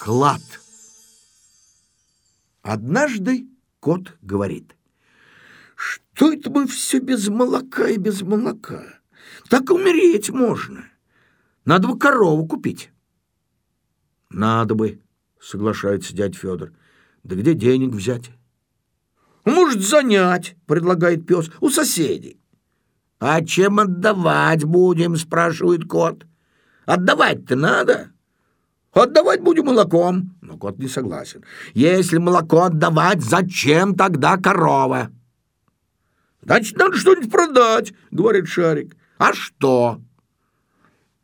Клад. Однажды кот говорит, что это мы все без молока и без молока? Так умереть можно. Надо бы корову купить. Надо бы, соглашается дядь Федор. Да где денег взять? Может, занять, предлагает пес, у соседей. А чем отдавать будем, спрашивает кот. Отдавать-то надо. Отдавать будем молоком. Но кот не согласен. Если молоко отдавать, зачем тогда корова? Значит, надо что-нибудь продать, говорит Шарик. А что?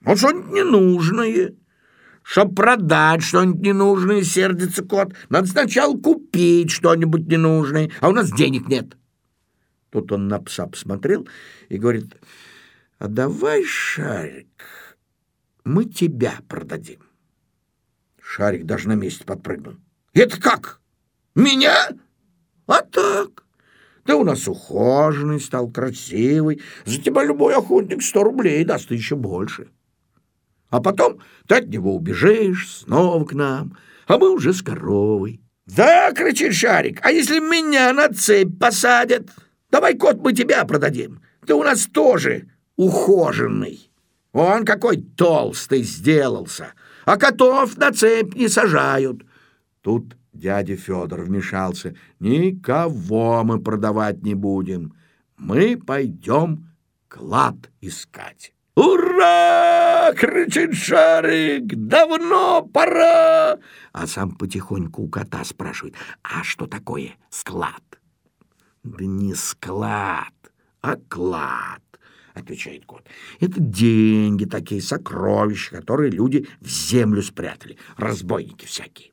Ну, что-нибудь ненужное. Чтоб продать что-нибудь ненужное, сердится кот, надо сначала купить что-нибудь ненужное, а у нас денег нет. Тут он на пса посмотрел и говорит, а давай, Шарик, мы тебя продадим. Шарик даже на месте подпрыгнул. Это как? Меня? А так. Ты у нас ухоженный, стал красивый. За тебя любой охотник сто рублей даст еще больше. А потом ты от него убежишь снова к нам, а мы уже с коровой. «Да!» — кричит Шарик. «А если меня на цепь посадят? Давай, кот, мы тебя продадим. Ты у нас тоже ухоженный. Он какой толстый сделался, а котов на цепь не сажают». Тут дядя Федор вмешался. «Никого мы продавать не будем. Мы пойдем клад искать». «Ура!» — кричит Шарик. «Давно пора!» А сам потихоньку у кота спрашивает, «А что такое склад?» «Да не склад, а клад», — отвечает кот. «Это деньги такие, сокровища, которые люди в землю спрятали, разбойники всякие».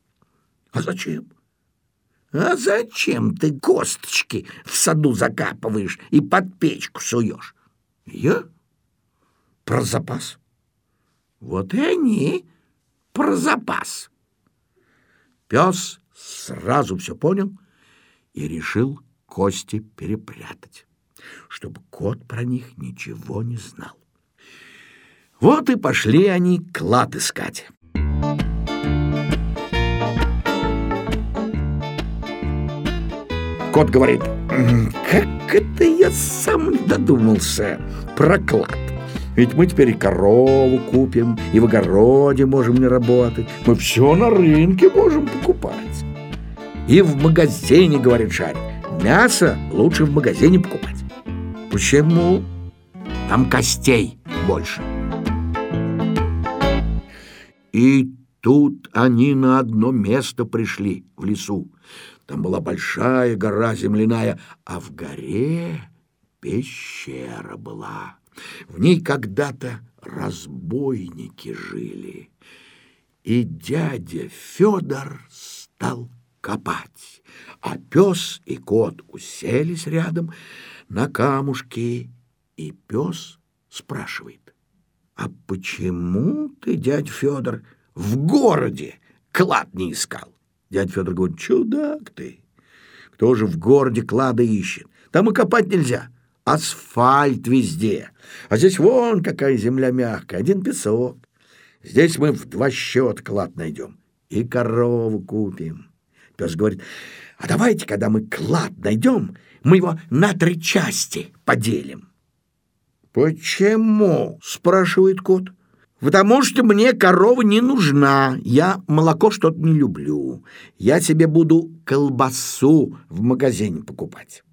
«А зачем?» «А зачем ты косточки в саду закапываешь и под печку суешь?» «Я?» Про запас. Вот и они про запас. Пес сразу все понял и решил кости перепрятать, чтобы кот про них ничего не знал. Вот и пошли они клад искать. Кот говорит, как это я сам додумался про клад. Ведь мы теперь и корову купим, и в огороде можем не работать. Мы все на рынке можем покупать. И в магазине, говорит Шарик, мясо лучше в магазине покупать. Почему? Там костей больше. И тут они на одно место пришли в лесу. Там была большая гора земляная, а в горе пещера была. В ней когда-то разбойники жили. И дядя Федор стал копать, а пес и кот уселись рядом на камушке, и пес спрашивает, «А почему ты, дядь Федор, в городе клад не искал?» Дядь Федор говорит, «Чудак ты! Кто же в городе клада ищет? Там и копать нельзя асфальт везде. А здесь вон какая земля мягкая, один песок. Здесь мы в два счет клад найдем и корову купим. Пес говорит, а давайте, когда мы клад найдем, мы его на три части поделим. «Почему?» — спрашивает кот. «Потому что мне корова не нужна. Я молоко что-то не люблю. Я себе буду колбасу в магазине покупать».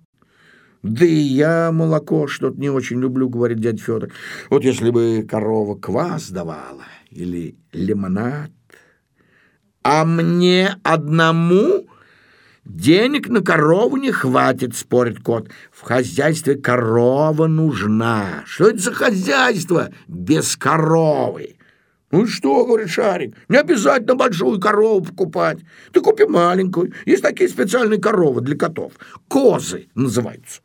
Да и я молоко что-то не очень люблю, говорит дядя Федор. Вот если бы корова квас давала или лимонад. А мне одному денег на корову не хватит, спорит кот. В хозяйстве корова нужна. Что это за хозяйство без коровы? «Ну что, — говорит Шарик, — не обязательно большую корову покупать. Ты купи маленькую. Есть такие специальные коровы для котов. Козы называются».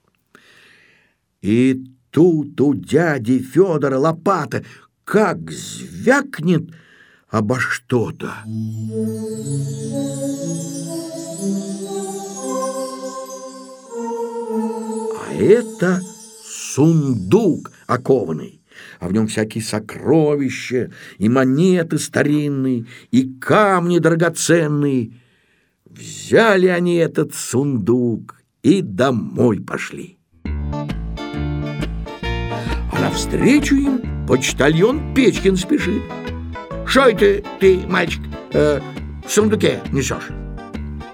И тут у дяди Федора лопата как звякнет обо что-то. А это сундук окованный, а в нем всякие сокровища, и монеты старинные, и камни драгоценные. Взяли они этот сундук и домой пошли. Навстречу им почтальон Печкин спешит. «Что это ты, мальчик, э, в сундуке несешь?»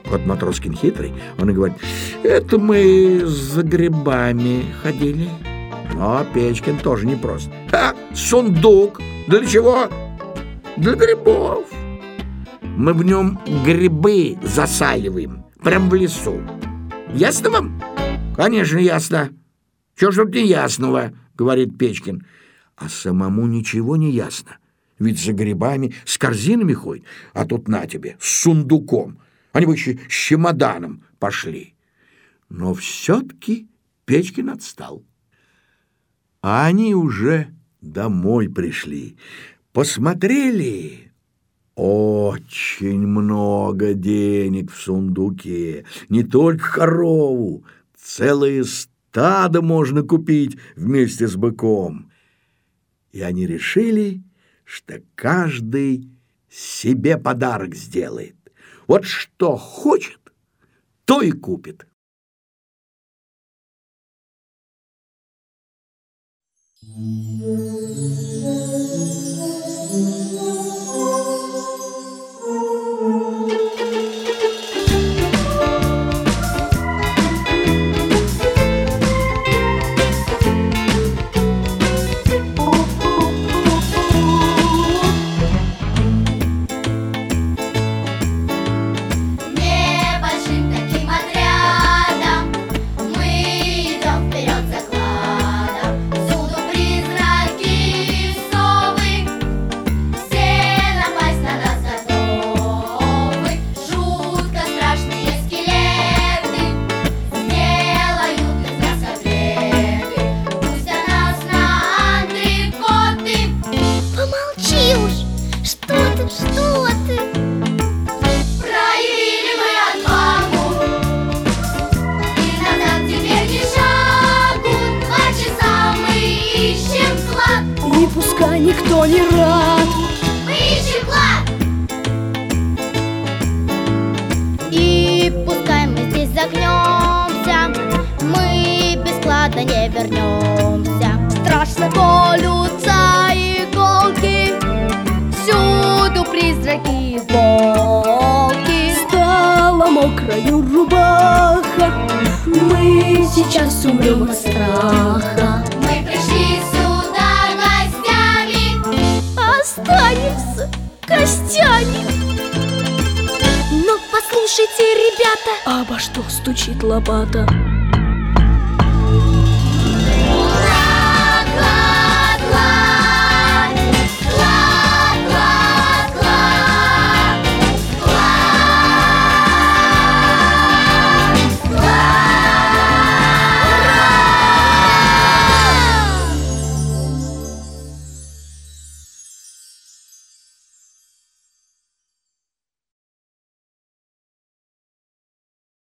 Вот Матроскин хитрый, он и говорит, «Это мы за грибами ходили». Но Печкин тоже не прост. «А, сундук! Для чего?» «Для грибов. Мы в нем грибы засаливаем, прям в лесу. Ясно вам?» «Конечно, ясно. Чего ж тут не ясного?» — говорит Печкин. А самому ничего не ясно. Ведь за грибами с корзинами ходит, а тут на тебе, с сундуком. Они бы еще с чемоданом пошли. Но все-таки Печкин отстал. А они уже домой пришли. Посмотрели. Очень много денег в сундуке. Не только корову, целые стадо можно купить вместе с быком. И они решили, что каждый себе подарок сделает. Вот что хочет, то и купит. Небольшим клада не вернемся. Страшно колются иголки Всюду призраки и волки. Стала мокраю рубаха Мы сейчас умрем от страха. Мы пришли сюда гостями. Останемся костями. Но послушайте, ребята. Обо что стучит лопата?